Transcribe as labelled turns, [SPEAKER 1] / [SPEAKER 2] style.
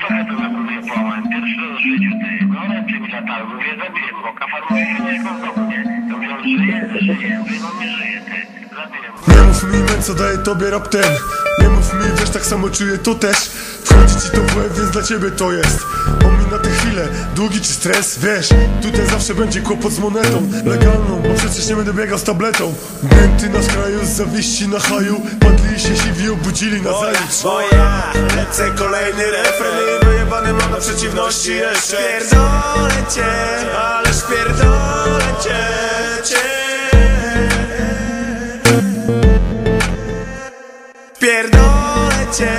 [SPEAKER 1] trochę to zabuduję połamałem. Pierwszy raz w życiu, ty. Ręce mi latały, mówię, zabiję go. Kafar mówi, że nie do mnie. To mówię, on żyje? Żyje. Mówię, no nie żyje, ty. Zabiję go.
[SPEAKER 2] Nie mów mi men, co daje tobie rap ten Nie mów mi, wiesz, tak samo czuję to też Wchodzi ci to w łeb, więc dla ciebie to jest Pomij na tę chwilę, długi czy stres, wiesz Tutaj zawsze będzie kłopot z monetą Legalną, bo przecież nie będę biegał z tabletą Gęty na skraju, z zawiści na haju Padli się siwi, obudzili na zalicz
[SPEAKER 3] Lecę kolejny refren. I wyjebany mam na przeciwności jeszcze. Pierdolę cię, ależ pierdolę cię, cię. Pierdolę cię